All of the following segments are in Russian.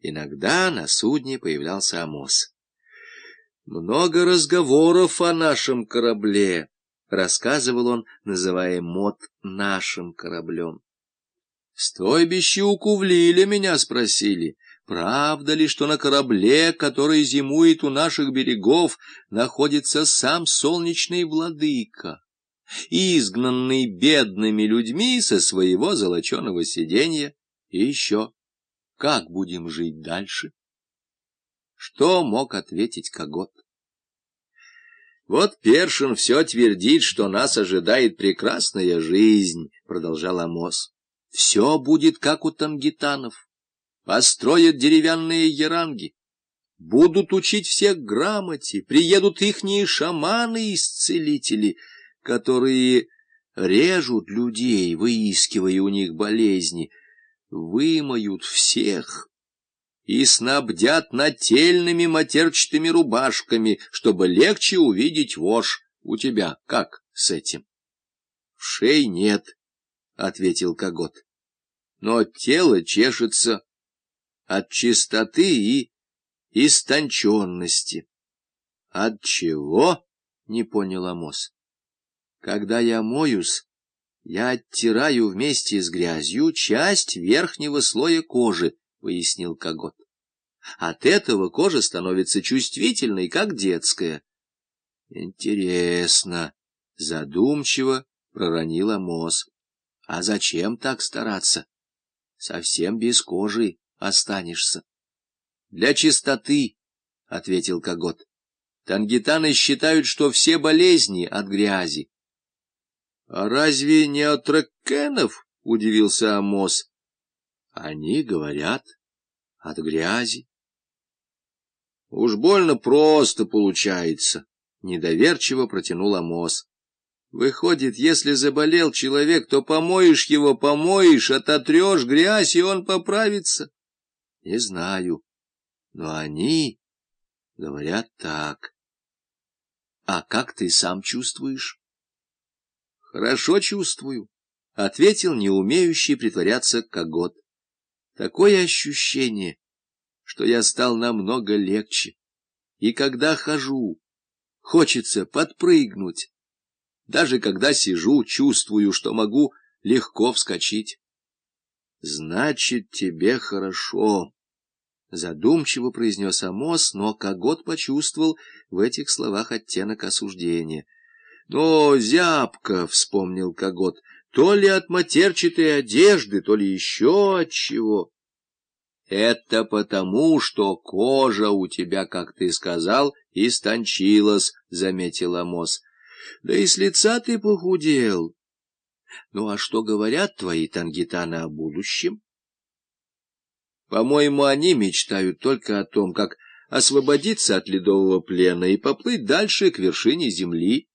Иногда на судне появлялся Амос. «Много разговоров о нашем корабле», — рассказывал он, называя мод нашим кораблем. «Стойбище у Кувлиля меня спросили, правда ли, что на корабле, который зимует у наших берегов, находится сам солнечный владыка?» изгнанный бедными людьми со своего золоченого сиденья, и еще как будем жить дальше? Что мог ответить Когот? Вот Першин все твердит, что нас ожидает прекрасная жизнь, продолжал Амос. Все будет как у тангитанов. Построят деревянные яранги. Будут учить всех грамоте, приедут ихние шаманы-исцелители, которые режут людей, выискивая у них болезни, вымоют всех и снабдят нательными матерчатыми рубашками, чтобы легче увидеть вошь. У тебя как с этим? — Шей нет, — ответил Когот, — но тело чешется от чистоты и истонченности. — От чего? — не понял Амос. — Когда я моюсь, я оттираю вместе с грязью часть верхнего слоя кожи, — пояснил Когот. От этого кожа становится чувствительной, как детская. — Интересно, — задумчиво проронил Амос. — А зачем так стараться? Совсем без кожи останешься. — Для чистоты, — ответил Когот. Тангитаны считают, что все болезни от грязи. — А разве не от ракенов? — удивился Амос. — Они говорят от грязи. — Уж больно просто получается, — недоверчиво протянул Амос. — Выходит, если заболел человек, то помоешь его, помоешь, ототрешь грязь, и он поправится? — Не знаю, но они говорят так. — А как ты сам чувствуешь? — Хорошо чувствую, — ответил неумеющий притворяться Когот. — Такое ощущение, что я стал намного легче. И когда хожу, хочется подпрыгнуть. Даже когда сижу, чувствую, что могу легко вскочить. — Значит, тебе хорошо, — задумчиво произнес Амос, но Когот почувствовал в этих словах оттенок осуждения — но зябко, — вспомнил Когот, — то ли от матерчатой одежды, то ли еще от чего. — Это потому, что кожа у тебя, как ты сказал, истончилась, — заметил Амос. — Да и с лица ты похудел. Ну а что говорят твои тангитаны о будущем? По-моему, они мечтают только о том, как освободиться от ледового плена и поплыть дальше к вершине земли.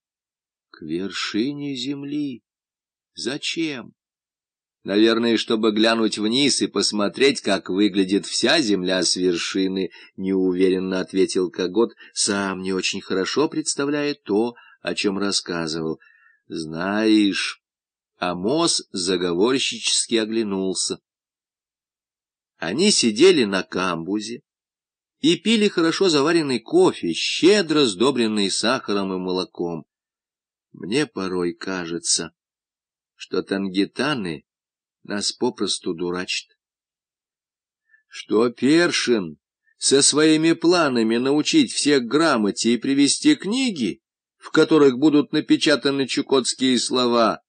Вершине земли. Зачем? Наверное, чтобы глянуть вниз и посмотреть, как выглядит вся земля с вершины, — неуверенно ответил Когот, сам не очень хорошо представляя то, о чем рассказывал. Знаешь, Амос заговорщически оглянулся. Они сидели на камбузе и пили хорошо заваренный кофе, щедро сдобренный сахаром и молоком. Мне порой кажется, что тангитаны нас попросту дурачат. Что Першин со своими планами научить всех грамоте и привести книги, в которых будут напечатаны чукотские слова,